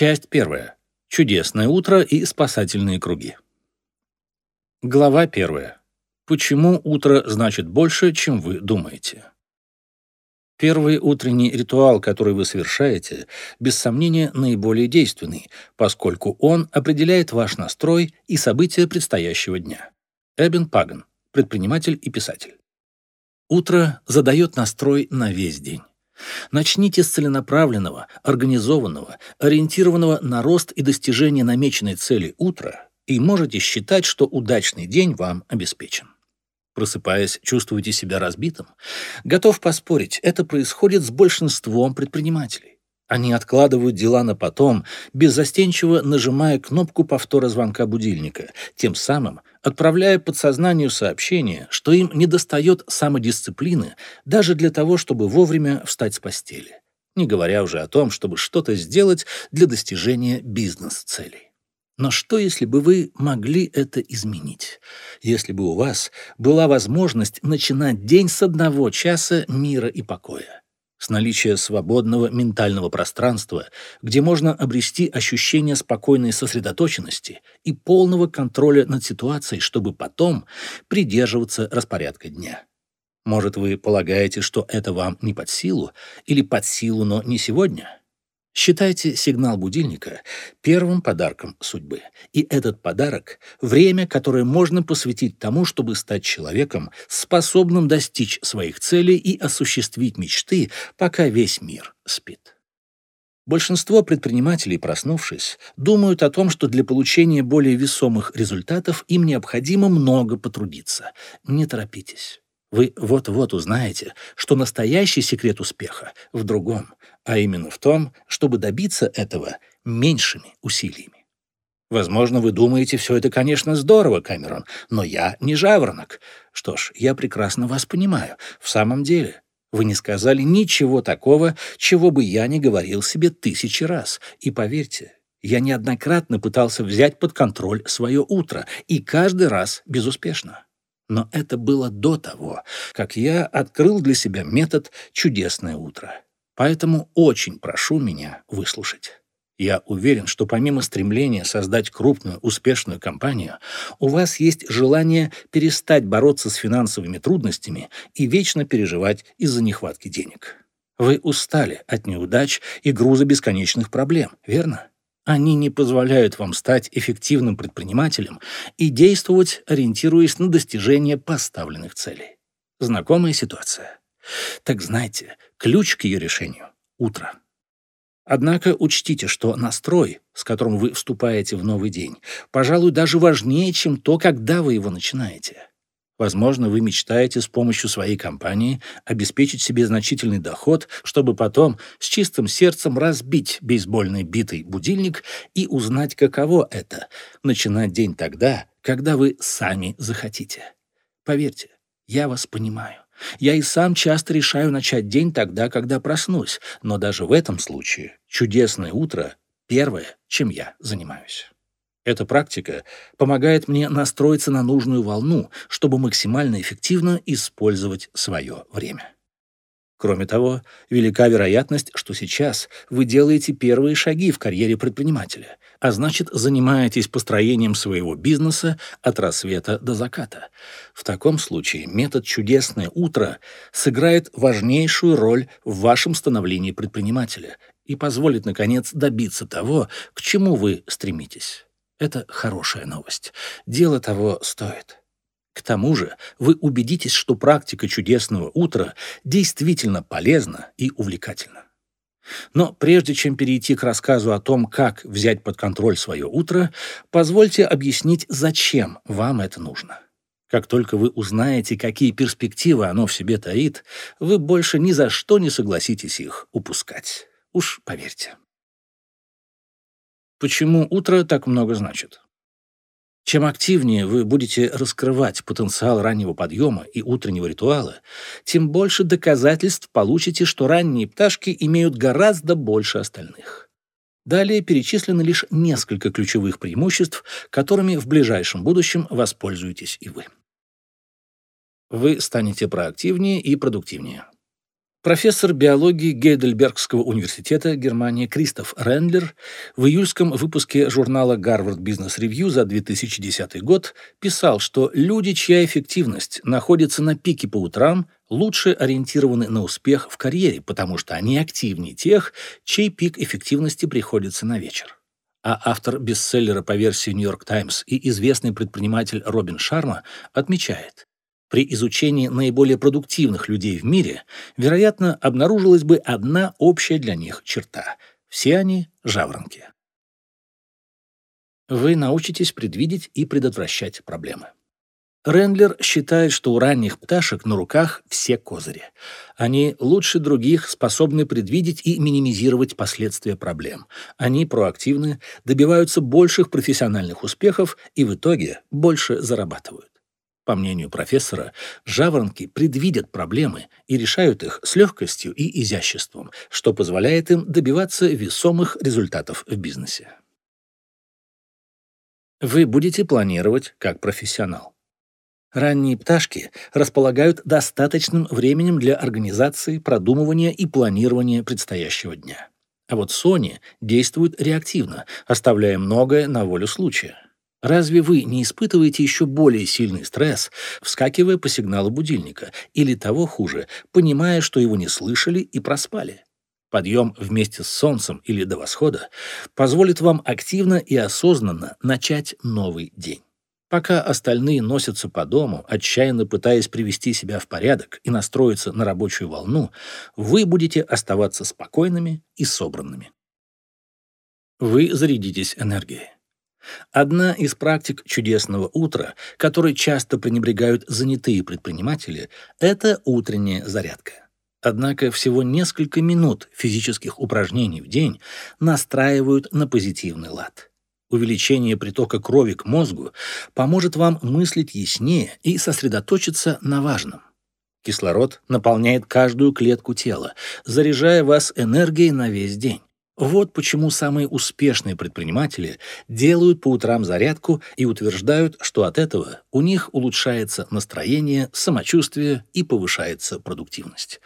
Часть первая. Чудесное утро и спасательные круги. Глава первая. Почему утро значит больше, чем вы думаете? Первый утренний ритуал, который вы совершаете, без сомнения наиболее действенный, поскольку он определяет ваш настрой и события предстоящего дня. Эбен Паган, предприниматель и писатель. Утро задает настрой на весь день. Начните с целенаправленного, организованного, ориентированного на рост и достижение намеченной цели утра и можете считать, что удачный день вам обеспечен. Просыпаясь, чувствуете себя разбитым? Готов поспорить, это происходит с большинством предпринимателей. Они откладывают дела на потом, беззастенчиво нажимая кнопку повтора звонка будильника, тем самым отправляя подсознанию сообщение, что им недостает самодисциплины даже для того, чтобы вовремя встать с постели, не говоря уже о том, чтобы что-то сделать для достижения бизнес-целей. Но что, если бы вы могли это изменить? Если бы у вас была возможность начинать день с одного часа мира и покоя? С наличия свободного ментального пространства, где можно обрести ощущение спокойной сосредоточенности и полного контроля над ситуацией, чтобы потом придерживаться распорядка дня. Может, вы полагаете, что это вам не под силу, или под силу, но не сегодня? Считайте сигнал будильника первым подарком судьбы. И этот подарок — время, которое можно посвятить тому, чтобы стать человеком, способным достичь своих целей и осуществить мечты, пока весь мир спит. Большинство предпринимателей, проснувшись, думают о том, что для получения более весомых результатов им необходимо много потрудиться. Не торопитесь. Вы вот-вот узнаете, что настоящий секрет успеха в другом, а именно в том, чтобы добиться этого меньшими усилиями. Возможно, вы думаете, все это, конечно, здорово, Камерон, но я не жаворонок. Что ж, я прекрасно вас понимаю. В самом деле, вы не сказали ничего такого, чего бы я не говорил себе тысячи раз. И поверьте, я неоднократно пытался взять под контроль свое утро, и каждый раз безуспешно. Но это было до того, как я открыл для себя метод «Чудесное утро». Поэтому очень прошу меня выслушать. Я уверен, что помимо стремления создать крупную, успешную компанию, у вас есть желание перестать бороться с финансовыми трудностями и вечно переживать из-за нехватки денег. Вы устали от неудач и груза бесконечных проблем, верно? Они не позволяют вам стать эффективным предпринимателем и действовать, ориентируясь на достижение поставленных целей. Знакомая ситуация. Так знайте, ключ к ее решению — утро. Однако учтите, что настрой, с которым вы вступаете в новый день, пожалуй, даже важнее, чем то, когда вы его начинаете. Возможно, вы мечтаете с помощью своей компании обеспечить себе значительный доход, чтобы потом с чистым сердцем разбить бейсбольный битый будильник и узнать, каково это — начинать день тогда, когда вы сами захотите. Поверьте, я вас понимаю. Я и сам часто решаю начать день тогда, когда проснусь, но даже в этом случае чудесное утро — первое, чем я занимаюсь. Эта практика помогает мне настроиться на нужную волну, чтобы максимально эффективно использовать свое время. Кроме того, велика вероятность, что сейчас вы делаете первые шаги в карьере предпринимателя, а значит, занимаетесь построением своего бизнеса от рассвета до заката. В таком случае метод «Чудесное утро» сыграет важнейшую роль в вашем становлении предпринимателя и позволит, наконец, добиться того, к чему вы стремитесь. Это хорошая новость. Дело того стоит. К тому же вы убедитесь, что практика чудесного утра действительно полезна и увлекательна. Но прежде чем перейти к рассказу о том, как взять под контроль свое утро, позвольте объяснить, зачем вам это нужно. Как только вы узнаете, какие перспективы оно в себе таит, вы больше ни за что не согласитесь их упускать. Уж поверьте. Почему утро так много значит? Чем активнее вы будете раскрывать потенциал раннего подъема и утреннего ритуала, тем больше доказательств получите, что ранние пташки имеют гораздо больше остальных. Далее перечислены лишь несколько ключевых преимуществ, которыми в ближайшем будущем воспользуетесь и вы. Вы станете проактивнее и продуктивнее. Профессор биологии Гейдельбергского университета Германии Кристоф Рендлер в июльском выпуске журнала Harvard Business Review за 2010 год писал, что люди, чья эффективность находится на пике по утрам, лучше ориентированы на успех в карьере, потому что они активнее тех, чей пик эффективности приходится на вечер. А автор бестселлера по версии York Times и известный предприниматель Робин Шарма отмечает, при изучении наиболее продуктивных людей в мире, вероятно, обнаружилась бы одна общая для них черта. Все они — жаворонки. Вы научитесь предвидеть и предотвращать проблемы. Рендлер считает, что у ранних пташек на руках все козыри. Они лучше других способны предвидеть и минимизировать последствия проблем. Они проактивны, добиваются больших профессиональных успехов и в итоге больше зарабатывают. По мнению профессора, жаворонки предвидят проблемы и решают их с легкостью и изяществом, что позволяет им добиваться весомых результатов в бизнесе. Вы будете планировать как профессионал. Ранние пташки располагают достаточным временем для организации, продумывания и планирования предстоящего дня. А вот Сони действует реактивно, оставляя многое на волю случая. Разве вы не испытываете еще более сильный стресс, вскакивая по сигналу будильника, или того хуже, понимая, что его не слышали и проспали? Подъем вместе с солнцем или до восхода позволит вам активно и осознанно начать новый день. Пока остальные носятся по дому, отчаянно пытаясь привести себя в порядок и настроиться на рабочую волну, вы будете оставаться спокойными и собранными. Вы зарядитесь энергией. Одна из практик чудесного утра, которой часто пренебрегают занятые предприниматели, это утренняя зарядка. Однако всего несколько минут физических упражнений в день настраивают на позитивный лад. Увеличение притока крови к мозгу поможет вам мыслить яснее и сосредоточиться на важном. Кислород наполняет каждую клетку тела, заряжая вас энергией на весь день. Вот почему самые успешные предприниматели делают по утрам зарядку и утверждают, что от этого у них улучшается настроение, самочувствие и повышается продуктивность.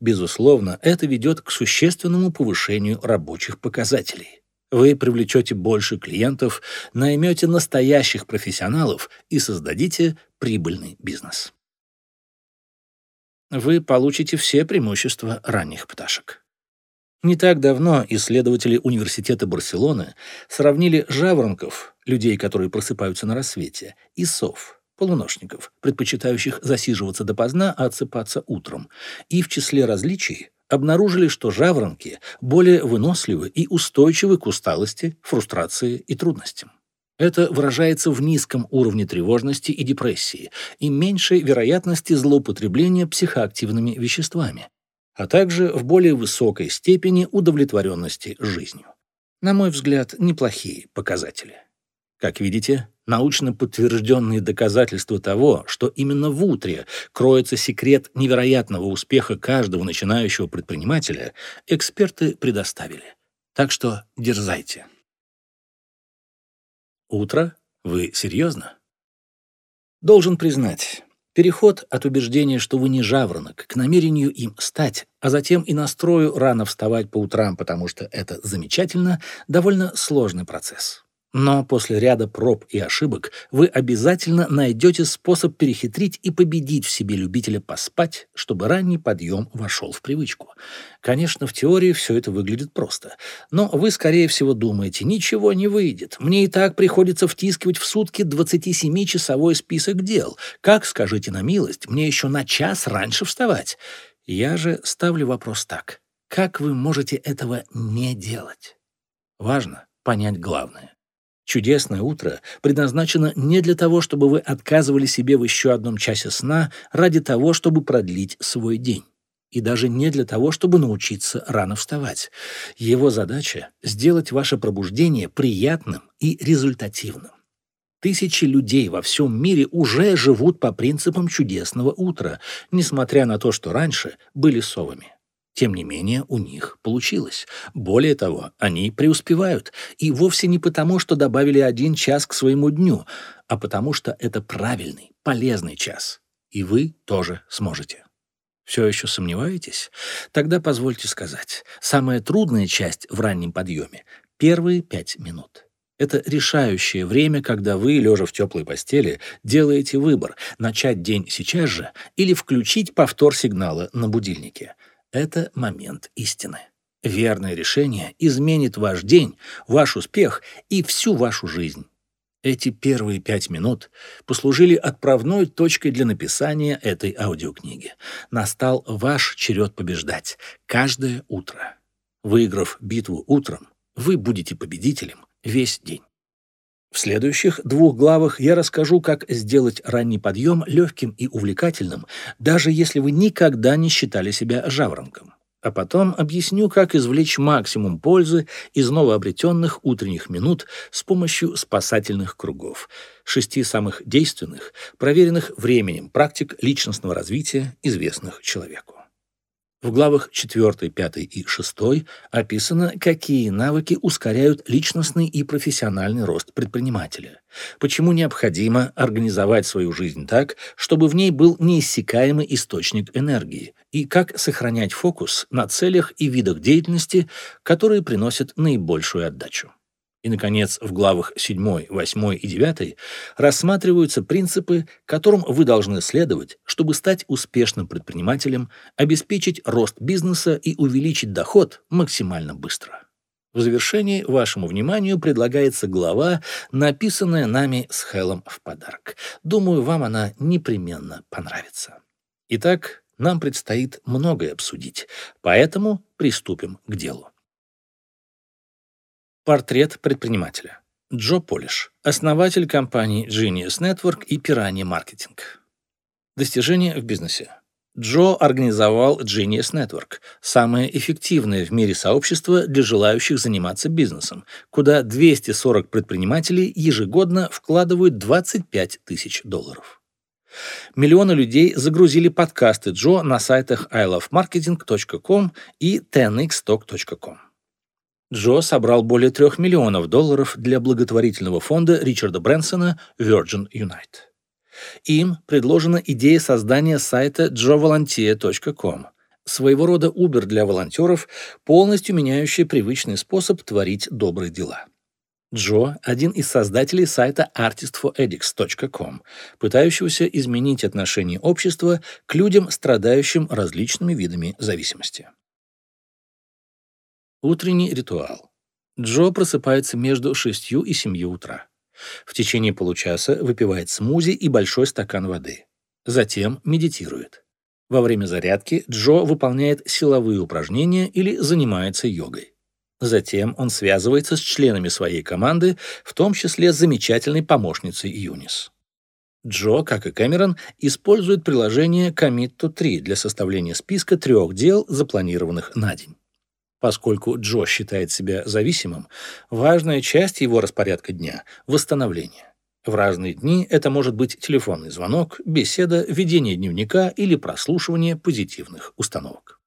Безусловно, это ведет к существенному повышению рабочих показателей. Вы привлечете больше клиентов, наймете настоящих профессионалов и создадите прибыльный бизнес. Вы получите все преимущества ранних пташек. Не так давно исследователи Университета Барселоны сравнили жаворонков, людей, которые просыпаются на рассвете, и сов, полуношников, предпочитающих засиживаться допоздна, а отсыпаться утром, и в числе различий обнаружили, что жаворонки более выносливы и устойчивы к усталости, фрустрации и трудностям. Это выражается в низком уровне тревожности и депрессии и меньшей вероятности злоупотребления психоактивными веществами, а также в более высокой степени удовлетворенности жизнью. На мой взгляд, неплохие показатели. Как видите, научно подтвержденные доказательства того, что именно в утре кроется секрет невероятного успеха каждого начинающего предпринимателя, эксперты предоставили. Так что дерзайте. Утро? Вы серьезно? Должен признать, Переход от убеждения, что вы не жаворонок, к намерению им стать, а затем и настрою рано вставать по утрам, потому что это замечательно, довольно сложный процесс. Но после ряда проб и ошибок вы обязательно найдете способ перехитрить и победить в себе любителя поспать, чтобы ранний подъем вошел в привычку. Конечно, в теории все это выглядит просто. Но вы, скорее всего, думаете, ничего не выйдет. Мне и так приходится втискивать в сутки 27-часовой список дел. Как, скажите на милость, мне еще на час раньше вставать? Я же ставлю вопрос так. Как вы можете этого не делать? Важно понять главное. Чудесное утро предназначено не для того, чтобы вы отказывали себе в еще одном часе сна ради того, чтобы продлить свой день. И даже не для того, чтобы научиться рано вставать. Его задача — сделать ваше пробуждение приятным и результативным. Тысячи людей во всем мире уже живут по принципам чудесного утра, несмотря на то, что раньше были совами. Тем не менее, у них получилось. Более того, они преуспевают. И вовсе не потому, что добавили один час к своему дню, а потому что это правильный, полезный час. И вы тоже сможете. Все еще сомневаетесь? Тогда позвольте сказать, самая трудная часть в раннем подъеме — первые пять минут. Это решающее время, когда вы, лежа в теплой постели, делаете выбор – начать день сейчас же или включить повтор сигнала на будильнике. Это момент истины. Верное решение изменит ваш день, ваш успех и всю вашу жизнь. Эти первые пять минут послужили отправной точкой для написания этой аудиокниги. Настал ваш черед побеждать каждое утро. Выиграв битву утром, вы будете победителем весь день. В следующих двух главах я расскажу, как сделать ранний подъем легким и увлекательным, даже если вы никогда не считали себя жаворонком. А потом объясню, как извлечь максимум пользы из новообретенных утренних минут с помощью спасательных кругов, шести самых действенных, проверенных временем практик личностного развития, известных человеку. В главах 4, 5 и 6 описано, какие навыки ускоряют личностный и профессиональный рост предпринимателя, почему необходимо организовать свою жизнь так, чтобы в ней был неиссякаемый источник энергии, и как сохранять фокус на целях и видах деятельности, которые приносят наибольшую отдачу. И, наконец, в главах 7, 8 и 9 рассматриваются принципы, которым вы должны следовать, чтобы стать успешным предпринимателем, обеспечить рост бизнеса и увеличить доход максимально быстро. В завершении вашему вниманию предлагается глава, написанная нами с Хелом в подарок. Думаю, вам она непременно понравится. Итак, нам предстоит многое обсудить, поэтому приступим к делу. Портрет предпринимателя. Джо Полиш, основатель компаний Genius Network и Piranha Marketing. Достижения в бизнесе. Джо организовал Genius Network, самое эффективное в мире сообщество для желающих заниматься бизнесом, куда 240 предпринимателей ежегодно вкладывают 25 тысяч долларов. Миллионы людей загрузили подкасты Джо на сайтах ilovemarketing.com и 10xtalk.com. Джо собрал более трех миллионов долларов для благотворительного фонда Ричарда Брэнсона Virgin Unite. Им предложена идея создания сайта jovolunteer.com, своего рода Uber для волонтеров, полностью меняющий привычный способ творить добрые дела. Джо – один из создателей сайта artistforaddicts.com, пытающегося изменить отношение общества к людям, страдающим различными видами зависимости. Утренний ритуал. Джо просыпается между 6 и 7 утра. В течение получаса выпивает смузи и большой стакан воды. Затем медитирует. Во время зарядки Джо выполняет силовые упражнения или занимается йогой. Затем он связывается с членами своей команды, в том числе с замечательной помощницей Юнис. Джо, как и Кэмерон, использует приложение Commit to 3 для составления списка трех дел, запланированных на день. Поскольку Джо считает себя зависимым, важная часть его распорядка дня – восстановление. В разные дни это может быть телефонный звонок, беседа, ведение дневника или прослушивание позитивных установок.